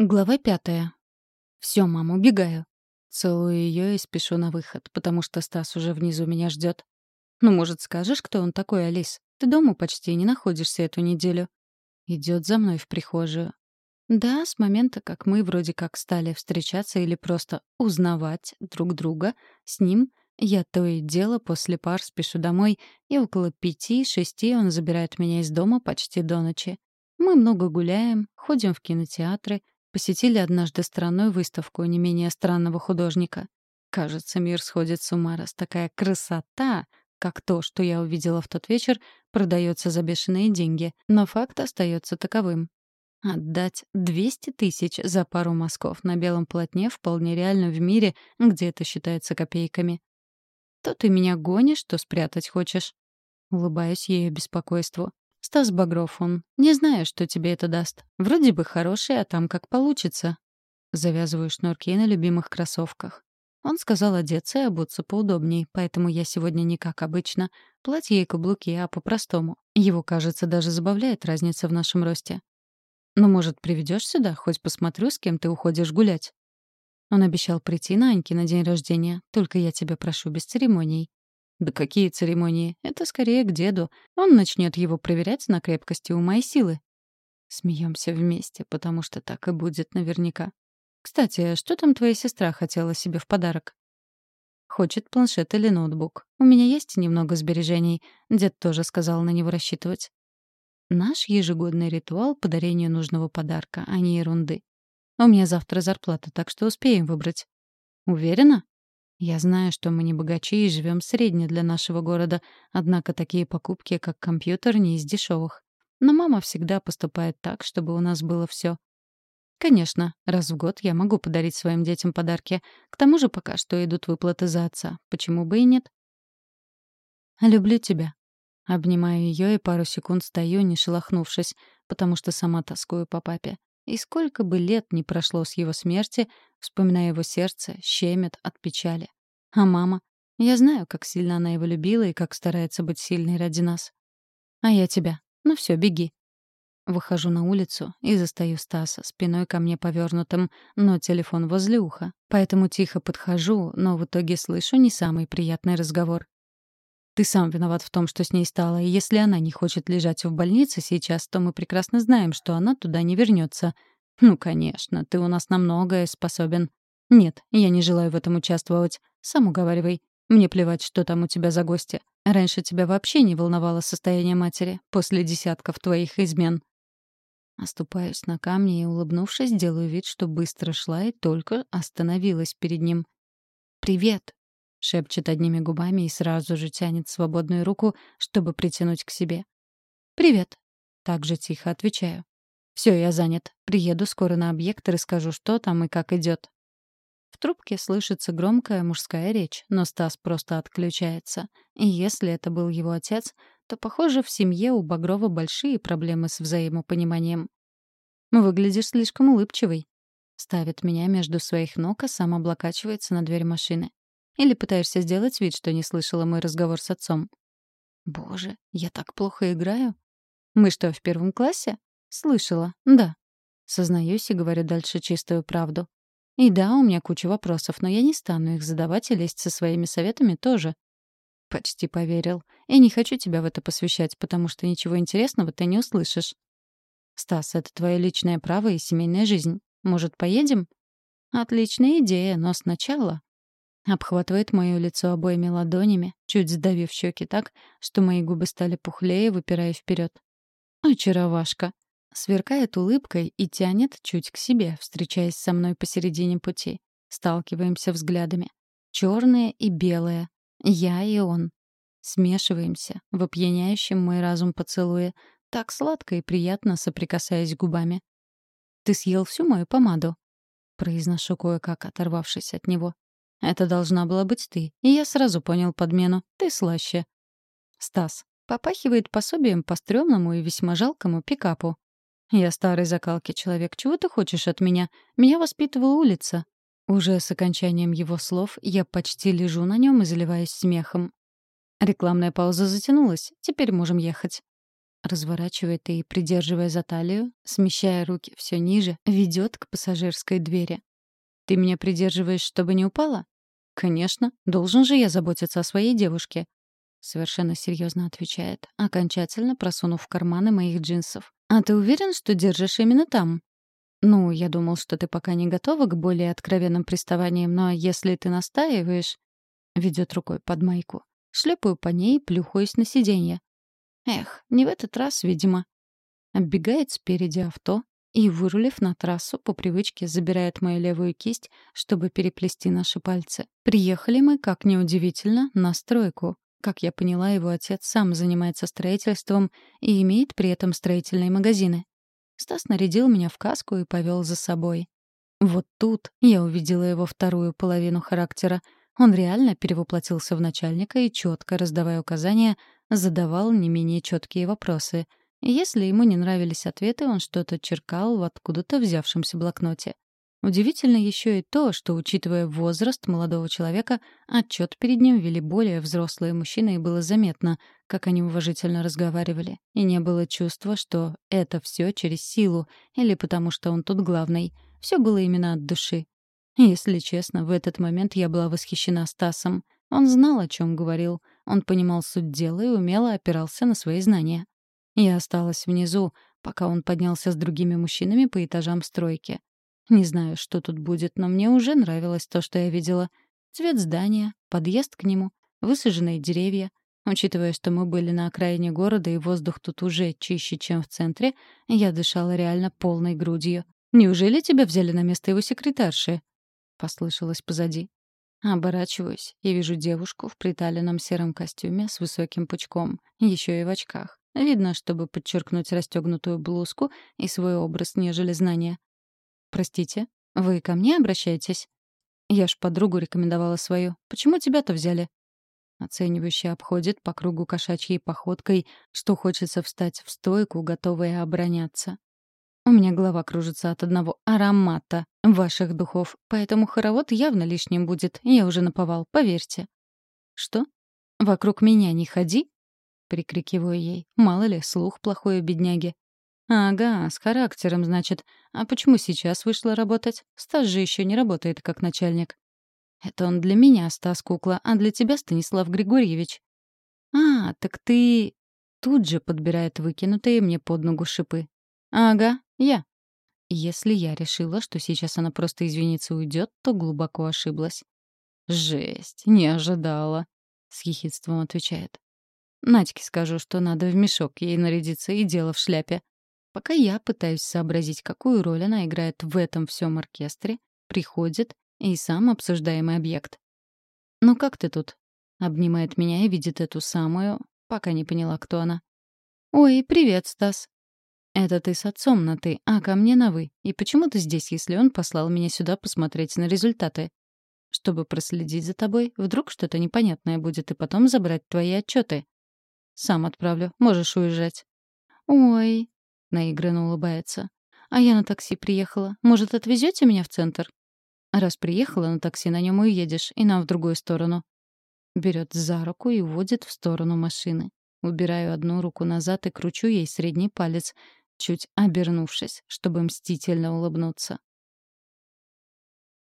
Глава пятая. Все, мам, убегаю. Целую ее и спешу на выход, потому что Стас уже внизу меня ждет. Ну, может, скажешь, кто он такой, Алис? Ты дома почти не находишься эту неделю. Идет за мной в прихожую. Да, с момента, как мы вроде как стали встречаться или просто узнавать друг друга, с ним я то и дело после пар спешу домой, и около пяти-шести он забирает меня из дома почти до ночи. Мы много гуляем, ходим в кинотеатры, Посетили однажды странную выставку не менее странного художника. Кажется, мир сходит с ума, раз такая красота, как то, что я увидела в тот вечер, продается за бешеные деньги. Но факт остается таковым. Отдать 200 тысяч за пару мазков на белом полотне вполне реально в мире, где это считается копейками. То ты меня гонишь, то спрятать хочешь. Улыбаюсь ее беспокойству. Стас Багров он. Не знаю, что тебе это даст. Вроде бы хороший, а там как получится. Завязываю шнурки на любимых кроссовках. Он сказал одеться и обуться поудобней, поэтому я сегодня не как обычно. Платье и каблуки, а по-простому. Его, кажется, даже забавляет разница в нашем росте. «Ну, может, приведешь сюда? Хоть посмотрю, с кем ты уходишь гулять». Он обещал прийти на Аньки на день рождения, только я тебя прошу без церемоний. Да какие церемонии? Это скорее к деду. Он начнет его проверять на крепкости ума и силы. Смеемся вместе, потому что так и будет наверняка. Кстати, а что там твоя сестра хотела себе в подарок? Хочет планшет или ноутбук. У меня есть немного сбережений. Дед тоже сказал на него рассчитывать. Наш ежегодный ритуал по дарению нужного подарка, а не ерунды. У меня завтра зарплата, так что успеем выбрать. Уверена? Я знаю, что мы не богачи и живем средне для нашего города, однако такие покупки, как компьютер, не из дешевых. Но мама всегда поступает так, чтобы у нас было все. Конечно, раз в год я могу подарить своим детям подарки. К тому же пока что идут выплаты за отца. Почему бы и нет? «Люблю тебя». Обнимаю ее и пару секунд стою, не шелохнувшись, потому что сама тоскую по папе. И сколько бы лет ни прошло с его смерти, вспоминая его сердце, щемит от печали. А мама? Я знаю, как сильно она его любила и как старается быть сильной ради нас. А я тебя. Ну все, беги. Выхожу на улицу и застаю Стаса, спиной ко мне повернутым, но телефон возле уха. Поэтому тихо подхожу, но в итоге слышу не самый приятный разговор. Ты сам виноват в том, что с ней стало, и если она не хочет лежать в больнице сейчас, то мы прекрасно знаем, что она туда не вернется. Ну, конечно, ты у нас на многое способен. Нет, я не желаю в этом участвовать. Сам уговаривай. Мне плевать, что там у тебя за гости. Раньше тебя вообще не волновало состояние матери после десятков твоих измен. Оступаюсь на камни и, улыбнувшись, делаю вид, что быстро шла и только остановилась перед ним. «Привет!» — шепчет одними губами и сразу же тянет свободную руку, чтобы притянуть к себе. «Привет», — также тихо отвечаю. «Все, я занят. Приеду скоро на объект и расскажу, что там и как идет». В трубке слышится громкая мужская речь, но Стас просто отключается. И если это был его отец, то, похоже, в семье у Багрова большие проблемы с взаимопониманием. «Выглядишь слишком улыбчивый», — ставит меня между своих ног, а сам облокачивается на дверь машины. Или пытаешься сделать вид, что не слышала мой разговор с отцом? Боже, я так плохо играю. Мы что, в первом классе? Слышала, да. Сознаюсь и говорю дальше чистую правду. И да, у меня куча вопросов, но я не стану их задавать и лезть со своими советами тоже. Почти поверил. И не хочу тебя в это посвящать, потому что ничего интересного ты не услышишь. Стас, это твое личное право и семейная жизнь. Может, поедем? Отличная идея, но сначала Обхватывает моё лицо обоими ладонями, чуть сдавив щеки так, что мои губы стали пухлее, выпирая вперед. Очаровашка. Сверкает улыбкой и тянет чуть к себе, встречаясь со мной посередине пути. Сталкиваемся взглядами. Черное и белое. Я и он. Смешиваемся в опьяняющем мой разум поцелуе, так сладко и приятно соприкасаясь губами. «Ты съел всю мою помаду?» Произношу кое-как, оторвавшись от него. Это должна была быть ты, и я сразу понял подмену. Ты слаще. Стас. Попахивает пособием по стрёмному и весьма жалкому пикапу. Я старый закалки человек. Чего ты хочешь от меня? Меня воспитывала улица. Уже с окончанием его слов я почти лежу на нем и заливаюсь смехом. Рекламная пауза затянулась. Теперь можем ехать. разворачивает и, придерживая за талию, смещая руки все ниже, ведет к пассажирской двери. «Ты меня придерживаешь, чтобы не упала?» «Конечно. Должен же я заботиться о своей девушке», — совершенно серьезно отвечает, окончательно просунув карманы моих джинсов. «А ты уверен, что держишь именно там?» «Ну, я думал, что ты пока не готова к более откровенным приставаниям, но если ты настаиваешь...» Ведет рукой под майку. Шлепаю по ней, плюхаюсь на сиденье. Эх, не в этот раз, видимо. Оббегает спереди авто и, вырулив на трассу, по привычке забирает мою левую кисть, чтобы переплести наши пальцы. Приехали мы, как неудивительно, на стройку. Как я поняла, его отец сам занимается строительством и имеет при этом строительные магазины. Стас нарядил меня в каску и повел за собой. Вот тут я увидела его вторую половину характера. Он реально перевоплотился в начальника и, четко раздавая указания, задавал не менее четкие вопросы. Если ему не нравились ответы, он что-то черкал в откуда-то взявшемся блокноте. Удивительно еще и то, что, учитывая возраст молодого человека, отчет перед ним вели более взрослые мужчины, и было заметно, как они уважительно разговаривали. И не было чувства, что это все через силу, или потому что он тут главный. Все было именно от души. Если честно, в этот момент я была восхищена Стасом. Он знал, о чем говорил. Он понимал суть дела и умело опирался на свои знания. Я осталась внизу, пока он поднялся с другими мужчинами по этажам стройки. Не знаю, что тут будет, но мне уже нравилось то, что я видела. Цвет здания, подъезд к нему, высаженные деревья. Учитывая, что мы были на окраине города и воздух тут уже чище, чем в центре, я дышала реально полной грудью. «Неужели тебя взяли на место его секретарши?» — послышалось позади. Оборачиваюсь и вижу девушку в приталенном сером костюме с высоким пучком, еще и в очках. Видно, чтобы подчеркнуть расстегнутую блузку и свой образ, нежели знания. «Простите, вы ко мне обращаетесь?» «Я ж подругу рекомендовала свою. Почему тебя-то взяли?» Оценивающе обходит по кругу кошачьей походкой, что хочется встать в стойку, готовая обороняться. У меня голова кружится от одного аромата ваших духов, поэтому хоровод явно лишним будет, я уже наповал, поверьте. «Что? Вокруг меня не ходи?» — прикрикиваю ей. Мало ли, слух плохой у бедняги. «Ага, с характером, значит. А почему сейчас вышла работать? Стас же еще не работает как начальник». «Это он для меня, Стас Кукла, а для тебя, Станислав Григорьевич». «А, так ты...» Тут же подбирает выкинутые мне под ногу шипы. «Ага, я». Если я решила, что сейчас она просто извинится и уйдет, то глубоко ошиблась. «Жесть, не ожидала», — с ехидством отвечает. Надьке скажу, что надо в мешок ей нарядиться и дело в шляпе. Пока я пытаюсь сообразить, какую роль она играет в этом всем оркестре, приходит и сам обсуждаемый объект. «Ну как ты тут?» — обнимает меня и видит эту самую, пока не поняла, кто она. «Ой, привет, Стас». «Это ты с отцом на «ты», а ко мне на «вы». И почему ты здесь, если он послал меня сюда посмотреть на результаты?» «Чтобы проследить за тобой, вдруг что-то непонятное будет, и потом забрать твои отчеты. «Сам отправлю, можешь уезжать». «Ой», Наигранно улыбается. «А я на такси приехала. Может, отвезете меня в центр?» «Раз приехала на такси, на нем уедешь, и нам в другую сторону». Берет за руку и уводит в сторону машины. Убираю одну руку назад и кручу ей средний палец, чуть обернувшись, чтобы мстительно улыбнуться.